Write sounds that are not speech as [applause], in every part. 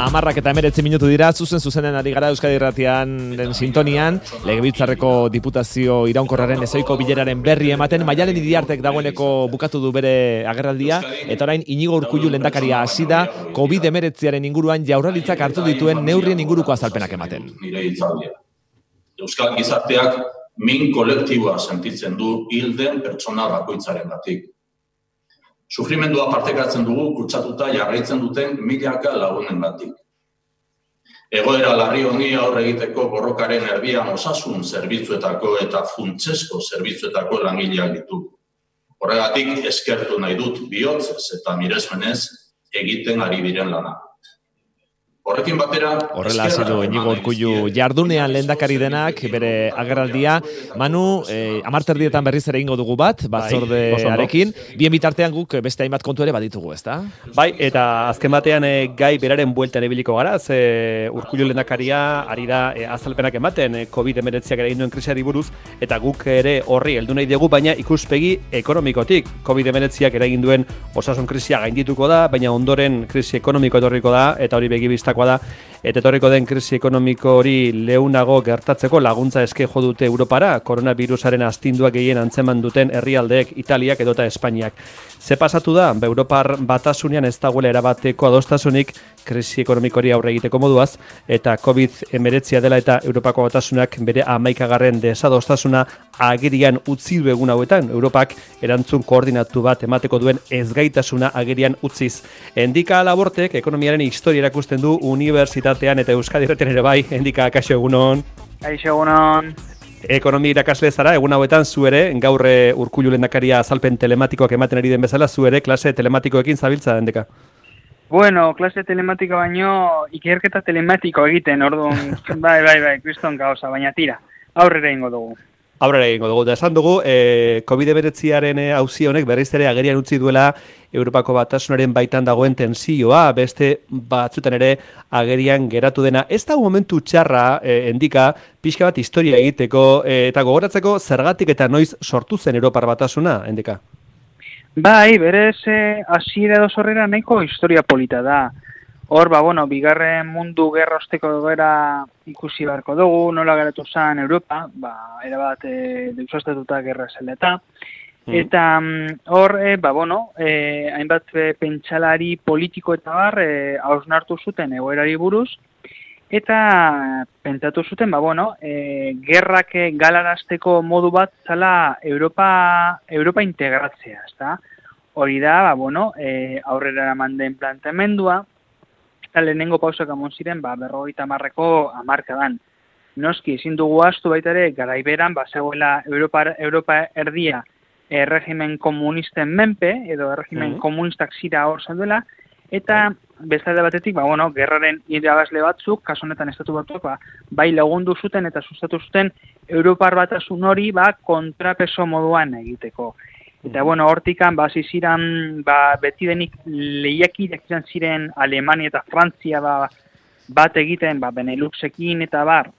amarrak eta emeretzi minutu dira, zuzen zuzenen ari gara Euskadi Irratian den sintonian, legebiltzarreko diputazio iraunkorraren ezoiko bileraren berri ematen, maialen idiartek dagoeneko bukatu du bere agerraldia, eta orain inigo urkullu lendakaria hasi da, COVID emeretziaren inguruan jaurralitzak hartu dituen neurrien inguruko azalpenak ematen. Euskal gizarteak min kolektiboa sentitzen du hilden pertsona bakoitzaren batik sufrimendua partekatzen dugu kutsatuta jarraitzen duten milaka lagunen batik. Egoera larri honi aurre egiteko borrokaren erdian osasun zerbitzuetako eta funtsesko zerbitzuetako langileak ditu. Horregatik eskertu nahi dut bihotzez eta miresmenez egiten ari diren lana. Horrekin batera... Horrela hasi du Inigo Urkullu jardunean lehendakari denak, bere agerraldia. Manu, eh, amarterdietan berriz ere ingo dugu bat, bai, batzordearekin. Bien bitartean guk beste hainbat kontu ere baditugu, ezta? Bai, eta azken batean eh, gai beraren bueltan ebiliko gara, ze Urkullu lehendakaria ari da eh, azalpenak ematen eh, COVID-19 ere induen krisiari buruz, eta guk ere horri heldu nahi dugu, baina ikuspegi ekonomikotik. COVID-19 eragin duen osasun krisia gaindituko da, baina ondoren krisi ekonomiko etorriko da, eta hori begibistako da, eta etorriko den krisi ekonomiko hori leunago gertatzeko laguntza eske jo dute Europara, koronavirusaren astinduak gehien antzeman duten herrialdeek Italiak edota Espainiak. Ze pasatu da, ba, Europar batasunean ez dagoela erabateko adostasunik krisi ekonomikori aurre egiteko moduaz, eta COVID-19 dela eta Europako batasunak bere amaikagarren desadostasuna agerian utzi du egun hauetan, Europak erantzun koordinatu bat emateko duen ezgaitasuna agerian utziz. Endika labortek, ekonomiaren historia erakusten du unibertsitatean eta Euskadi ere bai, endika kaixo egunon. Kaixo egunon ekonomi irakasle zara, egun hauetan zu ere, gaur eh, urkullu lendakaria azalpen telematikoak ematen ari den bezala, zu ere klase telematikoekin zabiltza dendeka? Bueno, klase telematiko baino ikerketa telematiko egiten, orduan, [laughs] bai, bai, bai, kriston gauza, baina tira, aurrera ingo dugu. Aurrera egingo dugu, da esan dugu, e, COVID-19 hauzi honek berriz ere agerian utzi duela Europako batasunaren baitan dagoen tensioa, beste batzutan ere agerian geratu dena. Ez da momentu txarra, e, endika, pixka bat historia egiteko, e, eta gogoratzeko zergatik eta noiz sortu zen Europar batasuna, endika? Bai, berez, hasiera e, nahiko historia polita da. Hor, ba, bueno, bigarren mundu gerra osteko gara ikusi beharko dugu, nola geratu zen Europa, ba, erabat e, deusastatuta gerra zeleta. Mm. Eta mm, hor, e, ba, bueno, e, hainbat pentsalari politiko eta bar, e, hausnartu zuten egoerari buruz, eta pentsatu zuten, ba, bueno, e, gerrak galarazteko modu bat zala Europa, Europa integratzea, ezta? Hori da, ba, bueno, e, aurrera eraman den planteamendua, eta lehenengo pausak amon ziren, ba, berrogeita marreko amarkadan. Noski, ezin dugu astu baita ere, garaiberan, ba, zegoela Europa, Europa erdia erregimen komunisten menpe, edo erregimen mm komunistak zira hor duela, eta bestalde batetik, ba, bueno, gerraren irabazle batzuk, kasu honetan estatu batzuk, ba, bai lagundu zuten eta sustatu zuten Europar batasun hori ba, kontrapeso moduan egiteko. Eta, bueno, hortikan, ba, ziren, ba, beti denik lehiakideak izan ziren Alemania eta Frantzia ba, bat egiten, ba, Beneluxekin eta bar,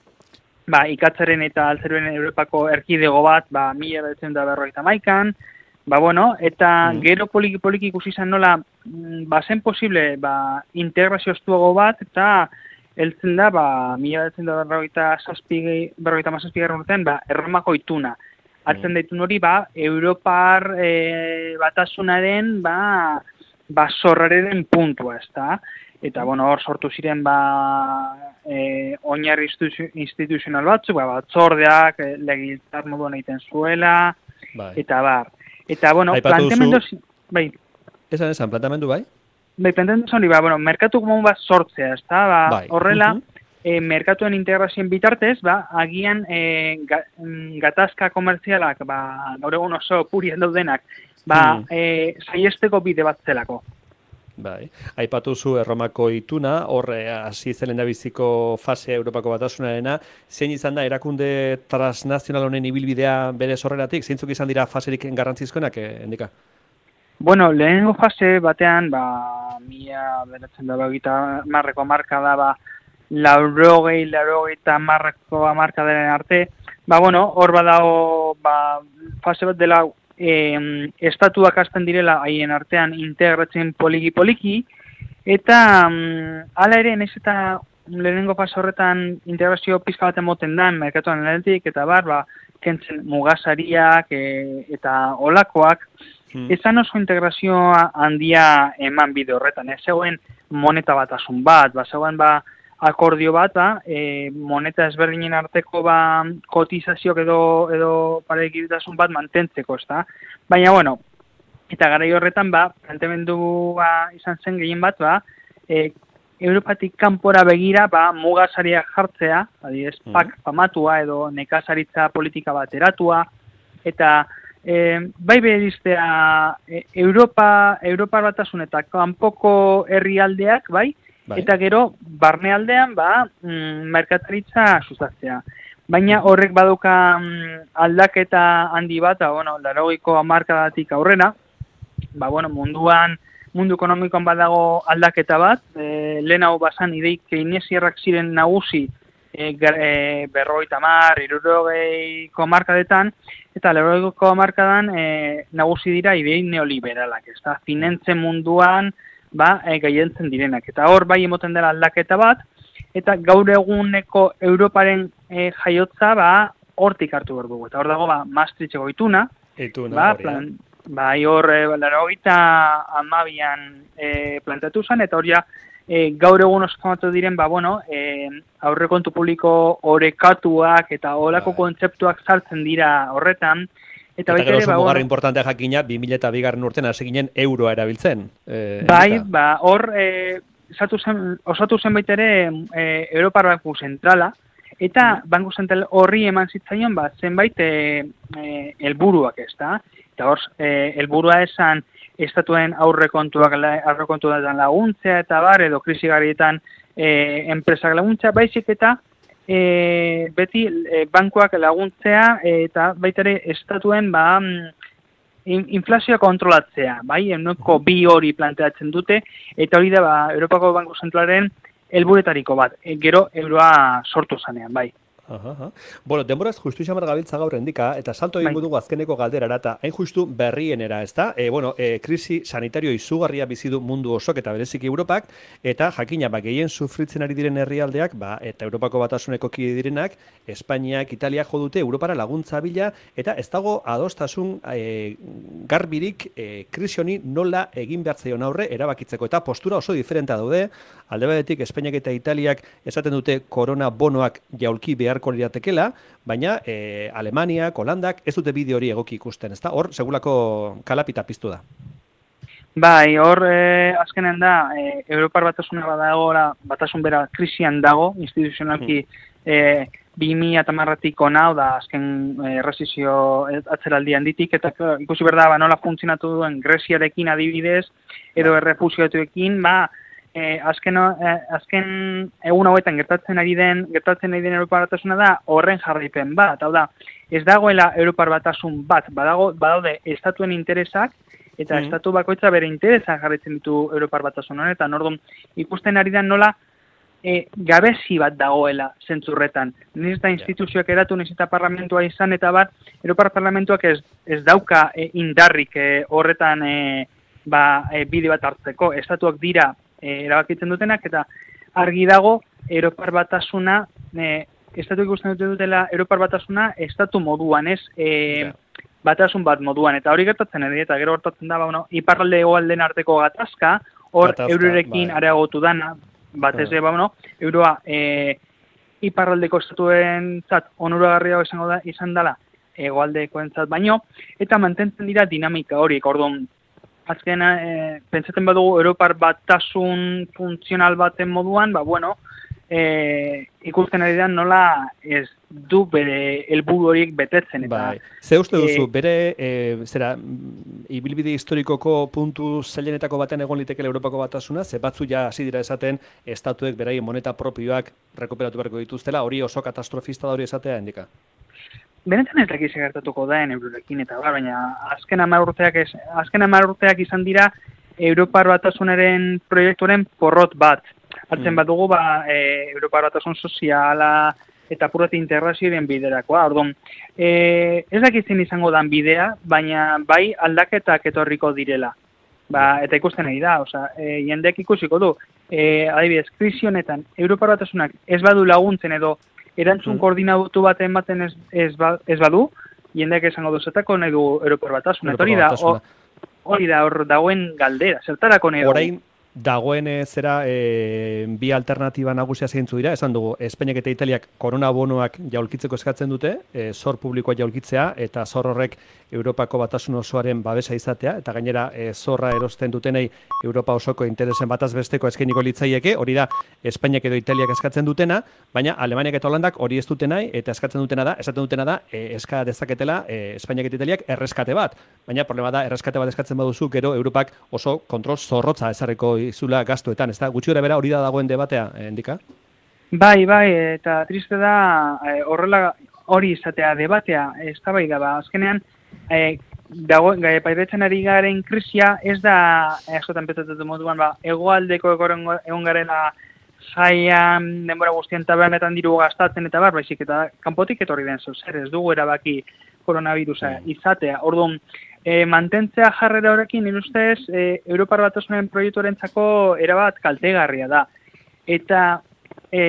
ba, ikatzaren eta altzeruen Europako erkidego bat, ba, mila betzen da berroita maikan, ba, bueno, eta mm. gero poliki-poliki ikusi izan nola, mm, ba, zen posible, ba, integrazio estuago bat, eta eltzen da, ba, mila betzen da berroita mazazpi urtean, ba, erromako ituna hartzen daitun hori, ba, Europar e, batasunaren, ba, ba zorraren puntua, ez da? Eta, bueno, hor sortu ziren, ba, e, oinarri instituzional batzuk, ba, batzordeak, e, legiltzat moduan egiten zuela, bai. eta bar. Eta, bueno, planteamendu... Bai. Esan, esan, planteamendu, bai? Bai, planteamendu hori, ba, bueno, merkatu komun bat sortzea, ez da? Ba, bai. Horrela, e, merkatuen integrazioen bitartez, ba, agian e, gatazka komertzialak, ba, gaur egun oso purien daudenak, ba, hmm. e, saiesteko bide bat zelako. Bai. Aipatu zu Erromako ituna, horre hasi zen biziko fase Europako batasunarena, zein izan da erakunde transnazional honen ibilbidea bere sorreratik, zeintzuk izan dira faserik garrantzizkoenak, eh, endika? Bueno, lehenengo fase batean, ba, mila beratzen da, ba, marreko marka da, ba, laurogei, laurogei eta marrako amarkadaren arte, ba, bueno, hor badago, ba, fase bat dela, e, estatuak hasten direla haien artean integratzen poliki-poliki, Eta mm, hala ere, naiz eta lehenengo fase horretan integrazio pizka bat emoten da, merkatuan lehenetik, eta bar, ba, kentzen mugasariak e, eta olakoak, hmm. ezan oso integrazioa handia eman bide horretan, ez zegoen moneta bat asun bat, ba, zegoen ba, akordio bat, ba, e, moneta ezberdinen arteko ba, kotizazioak edo, edo parekiditasun bat mantentzeko, da? Baina, bueno, eta gara horretan, ba, plantemendu ba, izan zen gehien bat, ba, e, Europatik kanpora begira, ba, mugasaria jartzea, adiez, mm. pak pamatua edo nekazaritza politika bat eratua, eta e, bai beriztea e, Europa, Europa batasun eta kanpoko herrialdeak, bai? Bai, eta gero, barnealdean, ba, mm, merkataritza sustatzea. Baina horrek baduka mm, aldaketa handi bat, ba, bueno, larogiko amarkadatik aurrena, ba, bueno, munduan, mundu ekonomikoan badago aldaketa bat, e, lehen hau basan ideik keinesiarrak ziren nagusi e, e, berroita mar, irurogei komarkadetan, eta lerogei komarkadan e, nagusi dira idei neoliberalak, ez da, finentzen munduan ba, e, gaientzen direnak. Eta hor bai emoten dela aldaketa bat, eta gaur eguneko Europaren e, jaiotza ba, hortik hartu behar dugu. Eta hor dago, ba, Maastrichteko ituna, ituna ba, plan, Bai, hor, e, gita amabian e, plantatu zen, eta hor ja, e, gaur egun oskamatu diren, ba, bueno, e, aurrekontu publiko orekatuak eta olako bai. kontzeptuak saltzen dira horretan. Eta, eta gero ere, ba, importantea jakina, 2000 eta bigarren urten hasi ginen euroa erabiltzen. E, bai, ba, hor, e, zen, osatu zen baitere e, Europar Banku Zentrala, eta Banku Zentral horri eman zitzaion, ba, zenbait e, e, elburuak ez da. Eta hor, e, elburua esan estatuen aurrekontuak aurrekontuak laguntzea eta bar, edo krisi garrietan e, enpresak laguntzea, baizik eta e, beti e, bankuak laguntzea eta baitare estatuen ba, mm, inflazioa kontrolatzea, bai, enoko bi hori planteatzen dute, eta hori da ba, Europako Banku Zentralaren helburetariko bat, e, gero euroa sortu zanean, bai. Aha, Bueno, denboraz justu xamar gabiltza gaur endika, eta salto egin bai. dugu azkeneko galdera eta hain justu berrienera, ez da? E, bueno, e, krisi sanitario izugarria bizidu mundu osok eta berezik Europak, eta jakina, ba, gehien sufritzen ari diren herrialdeak, ba, eta Europako batasuneko kide direnak, Espainiak, Italia jo dute Europara laguntza bila, eta ez dago adostasun e, garbirik e, krisi honi nola egin behar zeion aurre, erabakitzeko, eta postura oso diferenta daude, alde batetik Espainiak eta Italiak esaten dute korona bonoak jaulki behar beharko liratekela, baina e, Alemania, Holandak ez dute bideo hori egoki ikusten, ezta? Hor segulako kalapita piztu da. Bai, hor e, azkenen da e, Europar batasuna badago, batasun bera krisian dago, instituzionalki hmm. e, 2000 eta marratik onau da azken e, resizio atzeraldi handitik, eta ikusi berda ba, nola funtzionatu duen Greziarekin adibidez, edo bai. errefusioetuekin, ba, e, azken, e, azken egun hauetan gertatzen ari den gertatzen ari den Europar batasuna da horren jarraipen bat, hau da, ez dagoela Europar batasun bat, badago, badaude estatuen interesak, eta mm. estatu bakoitza bere interesak jarraitzen ditu Europar batasun eta nordun ikusten ari da nola e, gabezi bat dagoela zentzurretan. Niz da instituzioak eratu, niz eta parlamentua izan, eta bat, Europar parlamentuak ez, ez dauka e, indarrik e, horretan e, ba, e, bide bat hartzeko. Estatuak dira e, erabakitzen dutenak, eta argi dago, Europar batasuna, e, estatu ikusten dute dutela, Europar batasuna, estatu moduan, ez, e, batasun bat moduan, eta hori gertatzen edo, eta gero hortatzen da, ba, bueno, iparralde egoalden arteko gatazka, hor eurorekin bai. areagotu dana, bat ez, ba, bueno, euroa, e, iparraldeko estatuen zat, onuragarria izango da, izan dela, egoaldeko entzat baino, eta mantentzen dira dinamika hori, orduan, azkena, e, pentsatzen badugu Europar batasun funtzional baten moduan, ba, bueno, e, ikusten ari da nola ez du bere helburu horiek betetzen. Eta, bai. Ze uste duzu, e, bere, e, zera, ibilbide historikoko puntu zailenetako baten egon litekele Europako batasuna, ze batzu ja hasi dira esaten, estatuek beraien moneta propioak rekuperatu beharko dituztela, hori oso katastrofista da hori esatea, indika? Benetan ez dakiz gertatuko da eurorekin eta bar, baina azken hamar urteak ez, azken hamar urteak izan dira Europar batasunaren proiektuaren porrot bat. Hartzen mm. bat dugu, ba, e, Europar batasun soziala eta purrat integrazioaren biderakoa. Orduan, e, ez dakitzen izango dan bidea, baina bai aldaketak etorriko direla. Ba, eta ikusten nahi da, osea, e, jendek ikusiko du, e, adibidez, krisi honetan, Europar batasunak ez badu laguntzen edo erantzun Mm. koordinatu bat ematen ez, ez, ba, ez badu, jendeak esango du zetako nahi du Europar batasuna. Hori da, hori da hor dagoen galdera, zertarako nahi? Orain dagoen eh, zera e, bi alternatiba nagusia zeintzu dira, esan dugu, Espainak eta Italiak koronabonoak jaulkitzeko eskatzen dute, e, zor publikoa jaulkitzea, eta zor horrek Europako batasun osoaren babesa izatea, eta gainera e, zorra erosten dutenei Europa osoko interesen bataz besteko eskainiko litzaieke, hori da Espainiak edo Italiak eskatzen dutena, baina Alemaniak eta Holandak hori ez dute nahi, eta eskatzen dutena da, esaten dutena da, e, eska dezaketela e, Espainiak eta Italiak erreskate bat. Baina problema da, erreskate bat eskatzen baduzu, gero Europak oso kontrol zorrotza ezarriko izula gastuetan, ez da? Gutxi bera hori da dagoen debatea, endika? Bai, bai, eta triste da horrela hori izatea debatea, eztabaida ba, azkenean eh, dago gai pairetzen ari garen krisia ez da eh, askotan petzatzen du moduan ba hegoaldeko egorengo- egon garela jaian denbora guztien tabernetan diru gastatzen eta bar, baizik eta kanpotik etorri den zer ez dugu erabaki koronavirusa izatea. Orduan, e, mantentzea jarrera horrekin, nire ustez, e, Europar Batasunen proiektuarentzako erabat kaltegarria da. Eta e,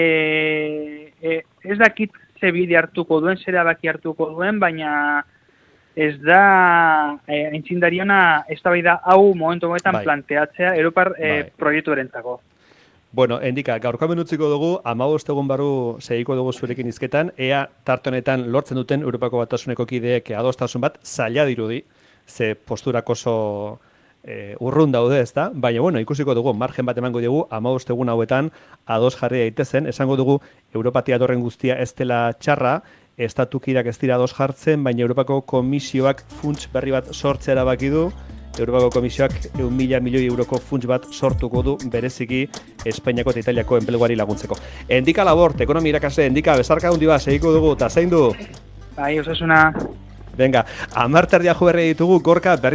e, ez dakit ze bide hartuko duen, zer erabaki hartuko duen, baina ez da e, aintzindariona eztabaida hau momentu honetan Bai. planteatzea Europar e, Bai. proiektuarentzako. Bueno, endika, gaurko menutziko dugu, amabost egun barru segiko dugu zurekin izketan, ea tarte honetan lortzen duten Europako batasuneko kideek adostasun bat, zaila dirudi, ze posturak oso e, urrun daude ez da, baina bueno, ikusiko dugu, margen bat emango dugu, amabost egun hauetan ados jarri daitezen, esango dugu Europatia dorren guztia ez dela txarra, estatukirak ez dira ados jartzen, baina Europako komisioak funts berri bat sortzea erabaki du, Europako Komisioak eun mila milioi euroko funts bat sortuko du bereziki Espainiako eta Italiako enpleguari laguntzeko. Endika labort, ekonomi irakasle, endika, bezarka hundi bat, segiko dugu, eta zein du? Bai, osasuna Venga, amarterdia jo berri ditugu, gorka berri